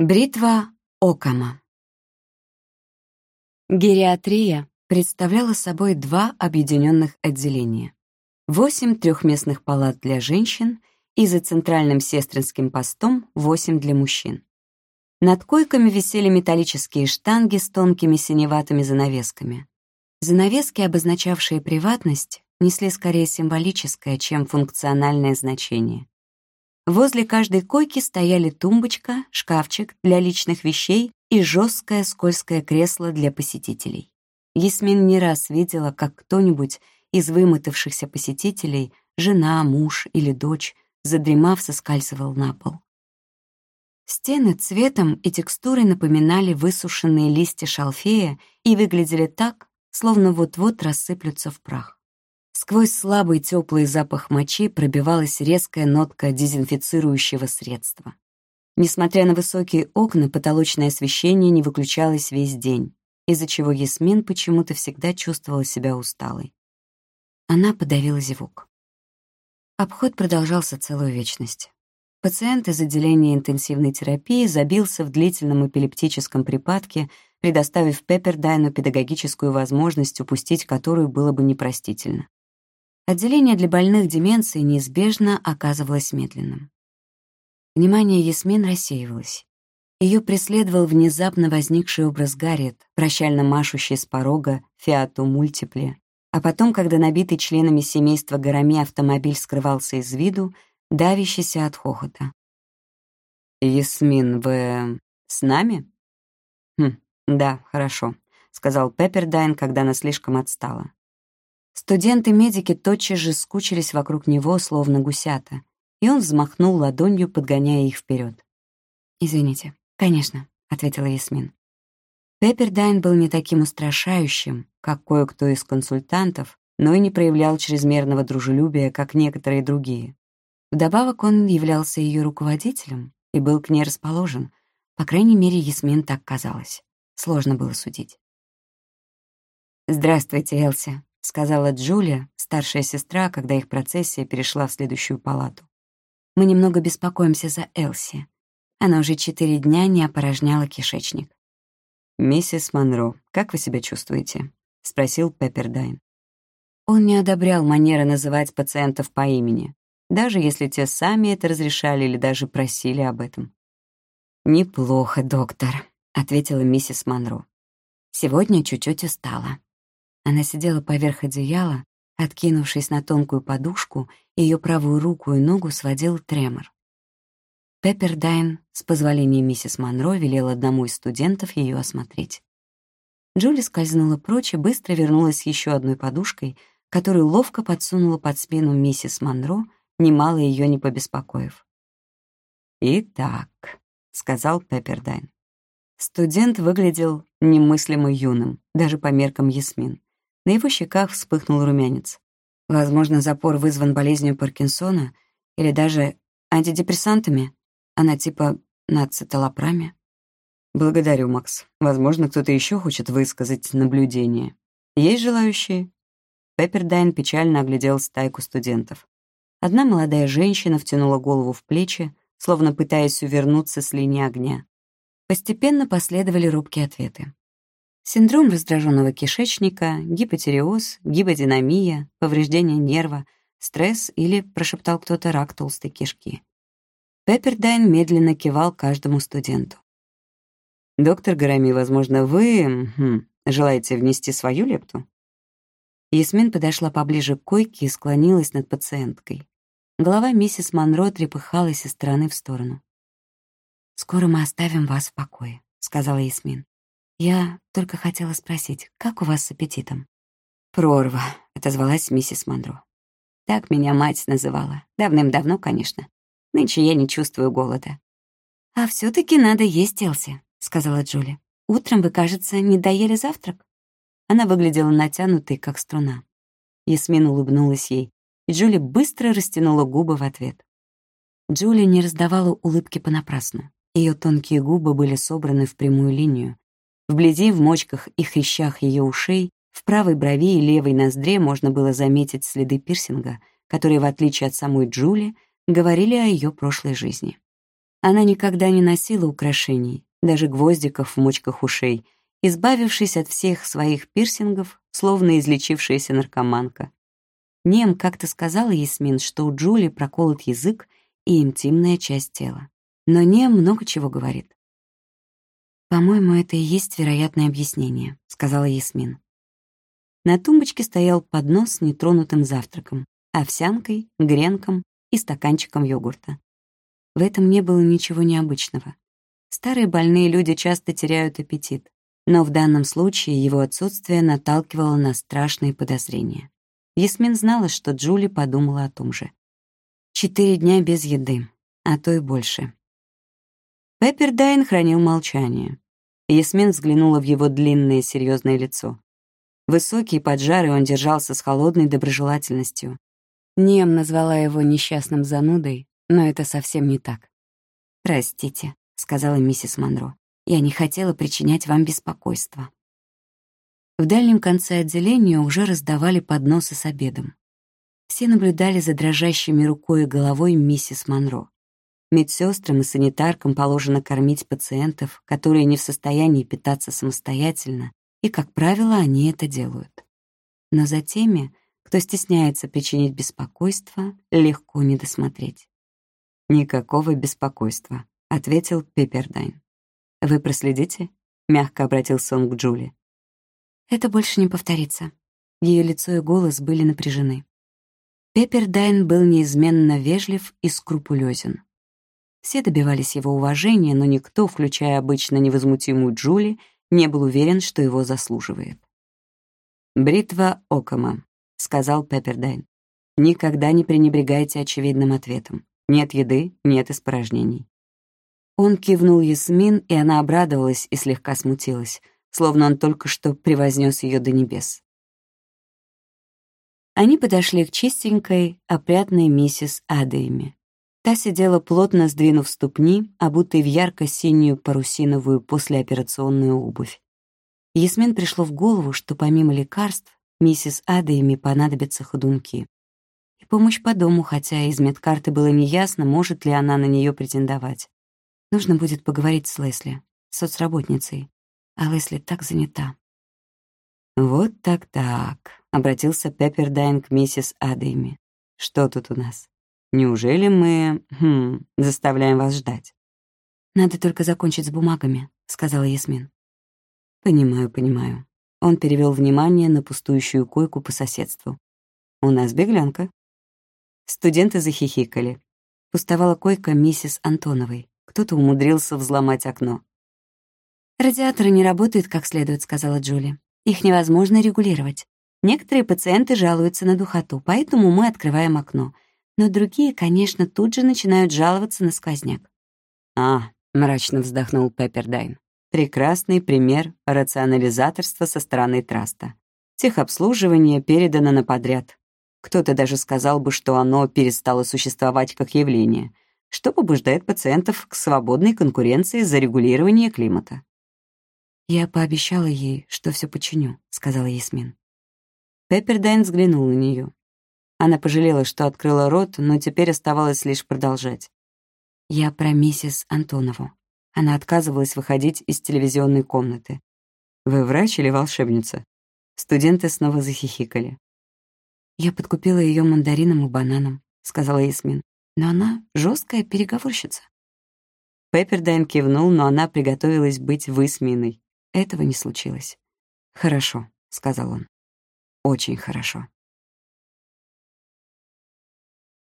Бритва Окама Гериатрия представляла собой два объединенных отделения. Восемь трехместных палат для женщин и за центральным сестринским постом восемь для мужчин. Над койками висели металлические штанги с тонкими синеватыми занавесками. Занавески, обозначавшие приватность, несли скорее символическое, чем функциональное значение. Возле каждой койки стояли тумбочка, шкафчик для личных вещей и жесткое скользкое кресло для посетителей. Ясмин не раз видела, как кто-нибудь из вымотавшихся посетителей, жена, муж или дочь, задремав, соскальзывал на пол. Стены цветом и текстурой напоминали высушенные листья шалфея и выглядели так, словно вот-вот рассыплются в прах. Сквозь слабый теплый запах мочи пробивалась резкая нотка дезинфицирующего средства. Несмотря на высокие окна, потолочное освещение не выключалось весь день, из-за чего Ясмин почему-то всегда чувствовала себя усталой. Она подавила зевок. Обход продолжался целую вечность. Пациент из отделения интенсивной терапии забился в длительном эпилептическом припадке, предоставив Пеппердайну педагогическую возможность, упустить которую было бы непростительно. Отделение для больных деменцией неизбежно оказывалось медленным. Внимание Ясмин рассеивалось. Ее преследовал внезапно возникший образ Гарриет, прощально машущий с порога «Фиату Мультипле», а потом, когда набитый членами семейства Гарами автомобиль скрывался из виду, давящийся от хохота. «Ясмин, вы с нами?» «Хм, да, хорошо», — сказал Пеппердайн, когда она слишком отстала. Студенты-медики тотчас же скучились вокруг него, словно гусята, и он взмахнул ладонью, подгоняя их вперед. «Извините, конечно», — ответила Ясмин. Пеппердайн был не таким устрашающим, как кое-кто из консультантов, но и не проявлял чрезмерного дружелюбия, как некоторые другие. Вдобавок он являлся ее руководителем и был к ней расположен. По крайней мере, Ясмин так казалось. Сложно было судить. «Здравствуйте, Элси», — сказала Джулия, старшая сестра, когда их процессия перешла в следующую палату. «Мы немного беспокоимся за Элси. Она уже четыре дня не опорожняла кишечник». «Миссис Монро, как вы себя чувствуете?» — спросил Пеппердайн. Он не одобрял манеры называть пациентов по имени, даже если те сами это разрешали или даже просили об этом. «Неплохо, доктор», — ответила миссис Монро. «Сегодня чуть-чуть устала. Она сидела поверх одеяла, откинувшись на тонкую подушку, и ее правую руку и ногу сводил тремор. Пеппердайн, с позволения миссис Монро, велел одному из студентов ее осмотреть. Джули скользнула прочь и быстро вернулась с еще одной подушкой, которую ловко подсунула под спину миссис Монро, немало ее не побеспокоив. «Итак», — сказал Пеппердайн. Студент выглядел немыслимо юным, даже по меркам Ясмин. На его щеках вспыхнул румянец. Возможно, запор вызван болезнью Паркинсона или даже антидепрессантами. Она типа на циталопраме. Благодарю, Макс. Возможно, кто-то еще хочет высказать наблюдение. Есть желающие? Пеппердайн печально оглядел стайку студентов. Одна молодая женщина втянула голову в плечи, словно пытаясь увернуться с линии огня. Постепенно последовали робкие ответы. Синдром раздраженного кишечника, гипотереоз, гиподинамия, повреждение нерва, стресс или, прошептал кто-то, рак толстой кишки. Пеппердайн медленно кивал каждому студенту. «Доктор Гарами, возможно, вы хм, желаете внести свою лепту?» Ясмин подошла поближе к койке и склонилась над пациенткой. Голова миссис Монро трепыхалась из стороны в сторону. «Скоро мы оставим вас в покое», — сказала Ясмин. «Я только хотела спросить, как у вас с аппетитом?» «Прорва», — отозвалась миссис Монро. «Так меня мать называла. Давным-давно, конечно. Нынче я не чувствую голода». «А все таки надо есть, Элси», — сказала Джули. «Утром вы, кажется, не доели завтрак?» Она выглядела натянутой, как струна. Ясмин улыбнулась ей, и Джули быстро растянула губы в ответ. Джули не раздавала улыбки понапрасну. Ее тонкие губы были собраны в прямую линию, Вблизи, в мочках и хрящах ее ушей, в правой брови и левой ноздре можно было заметить следы пирсинга, которые, в отличие от самой Джули, говорили о ее прошлой жизни. Она никогда не носила украшений, даже гвоздиков в мочках ушей, избавившись от всех своих пирсингов, словно излечившаяся наркоманка. Нем как-то сказала Ясмин, что у Джули проколот язык и интимная часть тела. Но Нем много чего говорит. «По-моему, это и есть вероятное объяснение», — сказала Ясмин. На тумбочке стоял поднос с нетронутым завтраком, овсянкой, гренком и стаканчиком йогурта. В этом не было ничего необычного. Старые больные люди часто теряют аппетит, но в данном случае его отсутствие наталкивало на страшные подозрения. Ясмин знала, что Джули подумала о том же. Четыре дня без еды, а то и больше. Пеппердайн хранил молчание. Ясмин взглянула в его длинное серьезное лицо. Высокий, поджарый, он держался с холодной доброжелательностью. Нем назвала его несчастным занудой, но это совсем не так. «Простите», — сказала миссис Монро. Я не хотела причинять вам беспокойство. В дальнем конце отделения уже раздавали подносы с обедом. Все наблюдали за дрожащими рукой и головой миссис Монро. Медсестрам и санитаркам положено кормить пациентов, которые не в состоянии питаться самостоятельно, и, как правило, они это делают. Но за теми, кто стесняется причинить беспокойство, легко не досмотреть. «Никакого беспокойства», — ответил Пеппердайн. «Вы проследите?» — мягко обратился он к Джули. «Это больше не повторится». Ее лицо и голос были напряжены. Пеппердайн был неизменно вежлив и скрупулезен. Все добивались его уважения, но никто, включая обычно невозмутимую Джули, не был уверен, что его заслуживает. «Бритва Окома», — сказал Пеппердайн. «Никогда не пренебрегайте очевидным ответом. Нет еды, нет испражнений. Он кивнул Ясмин, и она обрадовалась и слегка смутилась, словно он только что превознес ее до небес. Они подошли к чистенькой, опрятной миссис Адейме. Та сидела плотно сдвинув ступни, обутой в ярко-синюю парусиновую послеоперационную обувь. Ясмин пришло в голову, что помимо лекарств миссис Адейме понадобятся ходунки. И помощь по дому, хотя из медкарты было неясно, может ли она на нее претендовать. Нужно будет поговорить с Лесли, соцработницей. А Лесли так занята. «Вот так-так», — обратился Пеппердайн к миссис Адейми. «Что тут у нас? Неужели мы... Хм, заставляем вас ждать?» «Надо только закончить с бумагами», — сказала Ясмин. «Понимаю, понимаю». Он перевел внимание на пустующую койку по соседству. «У нас беглянка». Студенты захихикали. Пустовала койка миссис Антоновой. Кто-то умудрился взломать окно. «Радиаторы не работают как следует», — сказала Джули. «Их невозможно регулировать. Некоторые пациенты жалуются на духоту, поэтому мы открываем окно. Но другие, конечно, тут же начинают жаловаться на сквозняк». «А», — мрачно вздохнул Пеппердайн. «Прекрасный пример рационализаторства со стороны траста. Техобслуживание передано на подряд. Кто-то даже сказал бы, что оно перестало существовать как явление — что побуждает пациентов к свободной конкуренции за регулирование климата. «Я пообещала ей, что все починю», — сказала Ясмин. Пеппердайн взглянул на нее. Она пожалела, что открыла рот, но теперь оставалось лишь продолжать. «Я про миссис Антонову. Она отказывалась выходить из телевизионной комнаты. Вы врач или волшебница?» Студенты снова захихикали. «Я подкупила ее мандарином и бананом», — сказала Ясмин но она жесткая переговорщица. Пеппердайн кивнул, но она приготовилась быть высмеянной. Этого не случилось. «Хорошо», — сказал он. «Очень хорошо».